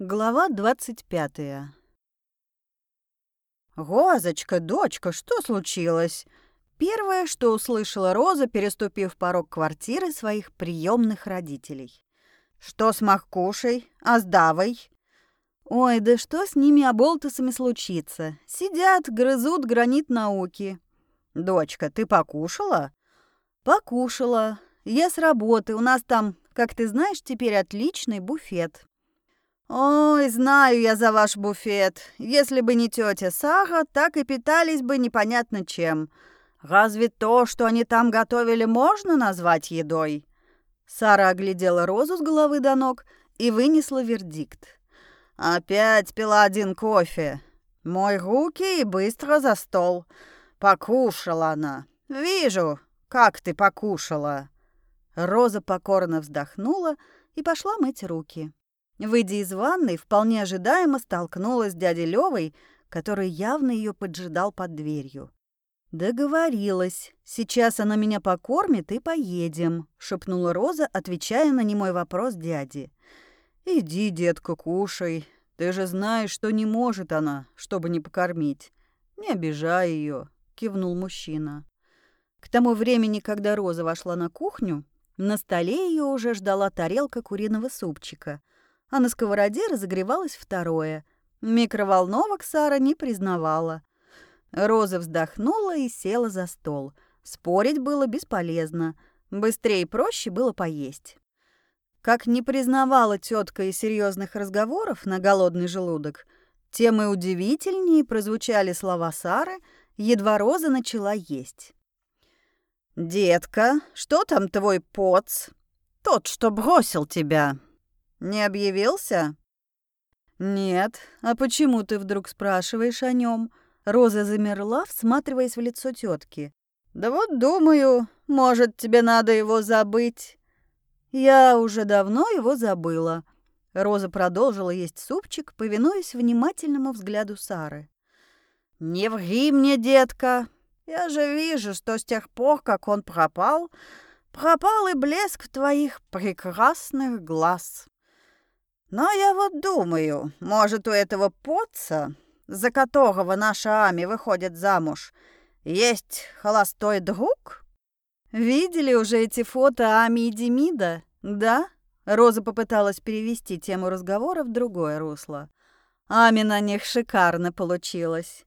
Глава двадцать пятая. «Розочка, дочка, что случилось?» Первое, что услышала Роза, переступив порог квартиры своих приемных родителей. «Что с Маккушей? А с Давой?» «Ой, да что с ними оболтусами случится? Сидят, грызут гранит науки». «Дочка, ты покушала?» «Покушала. Я с работы. У нас там, как ты знаешь, теперь отличный буфет». «Ой, знаю я за ваш буфет. Если бы не тетя Сага, так и питались бы непонятно чем. Разве то, что они там готовили, можно назвать едой?» Сара оглядела Розу с головы до ног и вынесла вердикт. «Опять пила один кофе. Мой руки и быстро за стол. Покушала она. Вижу, как ты покушала». Роза покорно вздохнула и пошла мыть руки. Выйдя из ванной, вполне ожидаемо столкнулась с дядей Левой, который явно ее поджидал под дверью. «Договорилась. Сейчас она меня покормит и поедем», — шепнула Роза, отвечая на немой вопрос дяди. «Иди, детка, кушай. Ты же знаешь, что не может она, чтобы не покормить. Не обижай ее», — кивнул мужчина. К тому времени, когда Роза вошла на кухню, на столе ее уже ждала тарелка куриного супчика — а на сковороде разогревалось второе. Микроволновок Сара не признавала. Роза вздохнула и села за стол. Спорить было бесполезно. Быстрее и проще было поесть. Как не признавала тетка и серьезных разговоров на голодный желудок, тем и удивительнее прозвучали слова Сары, едва Роза начала есть. «Детка, что там твой поц? Тот, что бросил тебя, не объявился? Нет. А почему ты вдруг спрашиваешь о нем? Роза замерла, всматриваясь в лицо тетки. Да вот думаю, может, тебе надо его забыть. Я уже давно его забыла. Роза продолжила есть супчик, повинуясь внимательному взгляду Сары. «Не ври мне, детка. Я же вижу, что с тех пор, как он пропал, пропал и блеск твоих прекрасных глаз. Но я вот думаю, может, у этого поца, за которого наша Ами выходит замуж, есть холостой друг? Видели уже эти фото Ами и Демида? Да? Роза попыталась перевести тему разговора в другое русло. Ами на них шикарно получилось.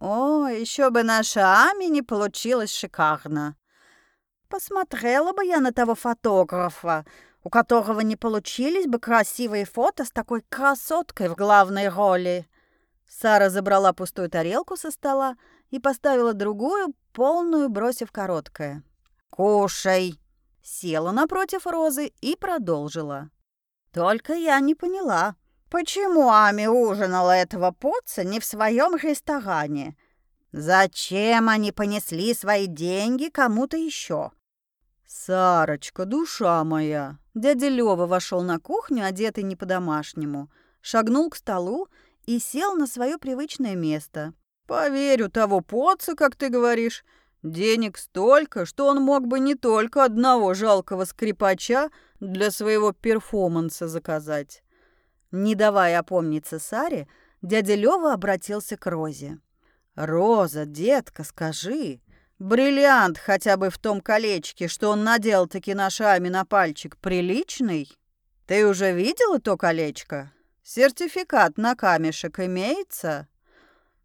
О, еще бы наша Ами не получилось шикарно. Посмотрела бы я на того фотографа, у которого не получились бы красивые фото с такой красоткой в главной роли. Сара забрала пустую тарелку со стола и поставила другую, полную, бросив короткое. «Кушай!» Села напротив Розы и продолжила. «Только я не поняла, почему Ами ужинала этого поца не в своем ресторане? Зачем они понесли свои деньги кому-то еще? «Сарочка, душа моя!» Дядя Лёва вошел на кухню, одетый не по-домашнему, шагнул к столу и сел на свое привычное место. «Поверю того поца, как ты говоришь. Денег столько, что он мог бы не только одного жалкого скрипача для своего перформанса заказать». Не давая опомниться Саре, дядя Лёва обратился к Розе. «Роза, детка, скажи, Бриллиант хотя бы в том колечке, что он надел таки ношами на пальчик, приличный? Ты уже видела то колечко? Сертификат на камешек имеется?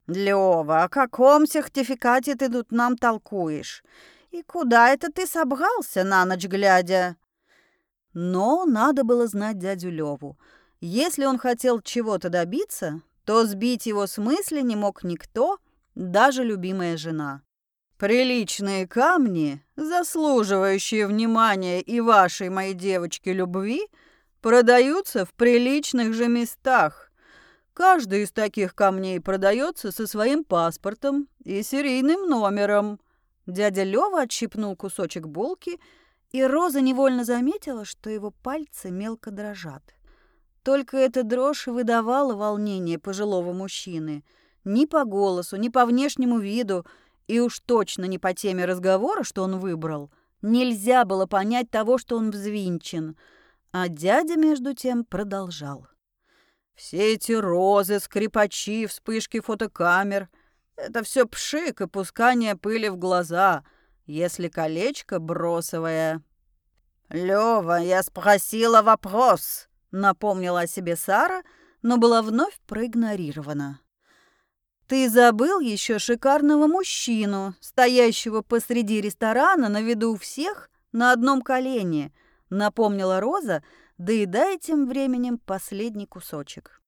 Лёва, о каком сертификате ты тут нам толкуешь? И куда это ты собрался на ночь глядя? Но надо было знать дядю Леву. Если он хотел чего-то добиться, то сбить его с мысли не мог никто, даже любимая жена. Приличные камни, заслуживающие внимания и вашей, моей девочки, любви, продаются в приличных же местах. Каждый из таких камней продается со своим паспортом и серийным номером. Дядя Лёва отщипнул кусочек булки, и Роза невольно заметила, что его пальцы мелко дрожат. Только эта дрожь выдавала волнение пожилого мужчины. Ни по голосу, ни по внешнему виду – и уж точно не по теме разговора, что он выбрал. Нельзя было понять того, что он взвинчен. А дядя, между тем, продолжал. Все эти розы, скрипачи, вспышки фотокамер — это все пшик и пускание пыли в глаза, если колечко бросовое. «Лёва, я спросила вопрос», — напомнила о себе Сара, но была вновь проигнорирована. «Ты забыл еще шикарного мужчину, стоящего посреди ресторана на виду у всех на одном колене», — напомнила Роза, доедая тем временем последний кусочек.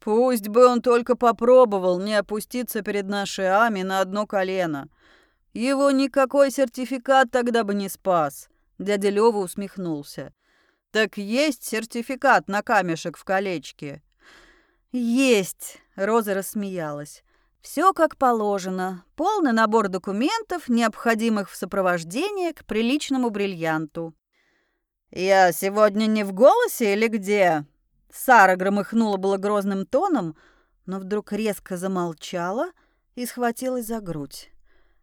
«Пусть бы он только попробовал не опуститься перед нашей Ами на одно колено. Его никакой сертификат тогда бы не спас». Дядя Лёва усмехнулся. «Так есть сертификат на камешек в колечке?» «Есть!» — Роза рассмеялась. «Все как положено. Полный набор документов, необходимых в сопровождении к приличному бриллианту». «Я сегодня не в голосе или где?» Сара громыхнула было грозным тоном, но вдруг резко замолчала и схватилась за грудь.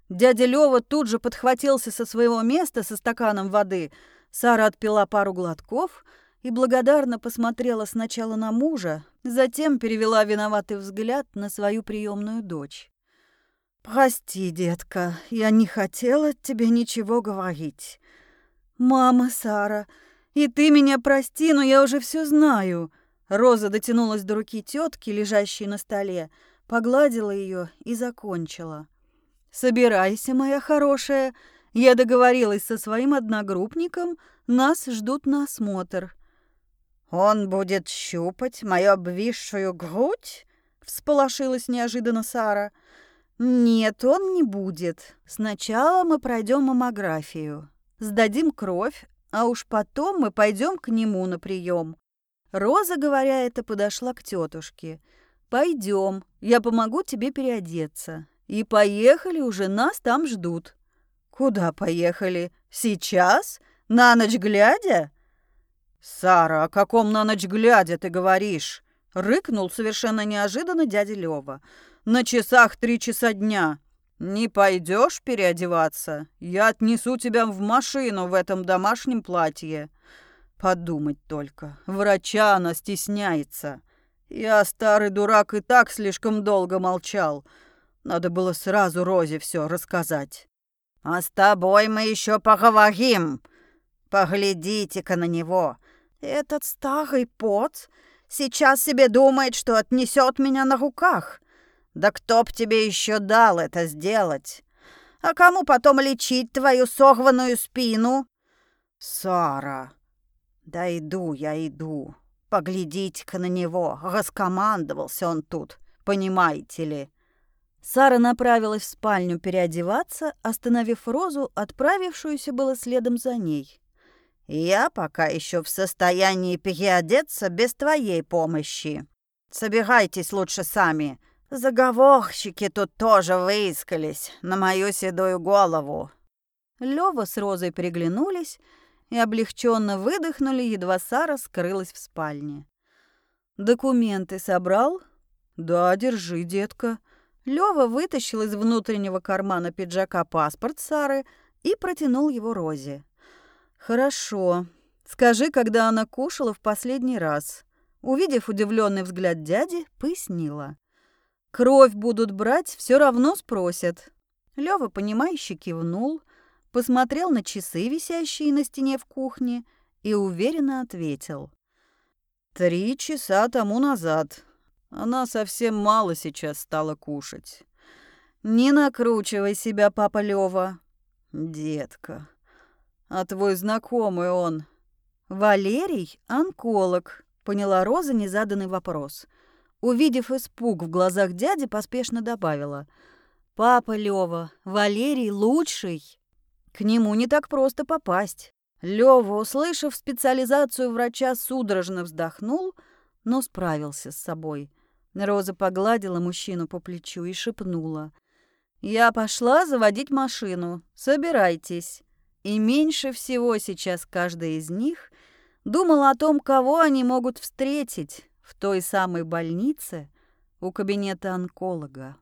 Дядя Лёва тут же подхватился со своего места со стаканом воды. Сара отпила пару глотков и благодарно посмотрела сначала на мужа, затем перевела виноватый взгляд на свою приемную дочь. «Прости, детка, я не хотела тебе ничего говорить. Мама, Сара, и ты меня прости, но я уже все знаю». Роза дотянулась до руки тетки, лежащей на столе, погладила ее и закончила. «Собирайся, моя хорошая. Я договорилась со своим одногруппником, нас ждут на осмотр». «Он будет щупать мою обвисшую грудь?» — всполошилась неожиданно Сара. «Нет, он не будет. Сначала мы пройдем маммографию, сдадим кровь, а уж потом мы пойдем к нему на прием». Роза, говоря это, подошла к тетушке. «Пойдем, я помогу тебе переодеться. И поехали уже, нас там ждут. Куда поехали? Сейчас? На ночь глядя? Сара, о каком на ночь глядя ты говоришь? Рыкнул совершенно неожиданно дядя Лёва. На часах три часа дня. Не пойдешь переодеваться? Я отнесу тебя в машину в этом домашнем платье. Подумать только, врача она стесняется. Я, старый дурак, и так слишком долго молчал. Надо было сразу Розе все рассказать. А с тобой мы еще поговорим. Поглядите-ка на него. Этот старый пот сейчас себе думает, что отнесет меня на руках. Да кто б тебе еще дал это сделать? А кому потом лечить твою сорванную спину? Сара. Да иду я, иду. Поглядите-ка на него. Раскомандовался он тут, понимаете ли. Сара направилась в спальню переодеваться, остановив Розу, отправившуюся было следом за ней. «Я пока еще в состоянии переодеться без твоей помощи. Собирайтесь лучше сами. Заговорщики тут тоже выискались на мою седую голову». Лёва с Розой переглянулись и облегченно выдохнули, едва Сара скрылась в спальне. «Документы собрал?» «Да, держи, детка», Лёва вытащил из внутреннего кармана пиджака паспорт Сары и протянул его Розе. «Хорошо. Скажи, когда она кушала в последний раз». Увидев удивленный взгляд дяди, пояснила. «Кровь будут брать, все равно спросят». Лёва, понимающе кивнул, посмотрел на часы, висящие на стене в кухне, и уверенно ответил. «Три часа тому назад. Она совсем мало сейчас стала кушать. Не накручивай себя, папа Лёва. Детка, а твой знакомый он? Валерий — онколог, поняла Роза незаданный вопрос. Увидев испуг в глазах дяди, поспешно добавила. «Папа Лёва, Валерий лучший. К нему не так просто попасть». Лёва, услышав специализацию врача, судорожно вздохнул, но справился с собой – Роза погладила мужчину по плечу и шепнула. «Я пошла заводить машину. Собирайтесь». И меньше всего сейчас каждая из них думала о том, кого они могут встретить в той самой больнице у кабинета онколога.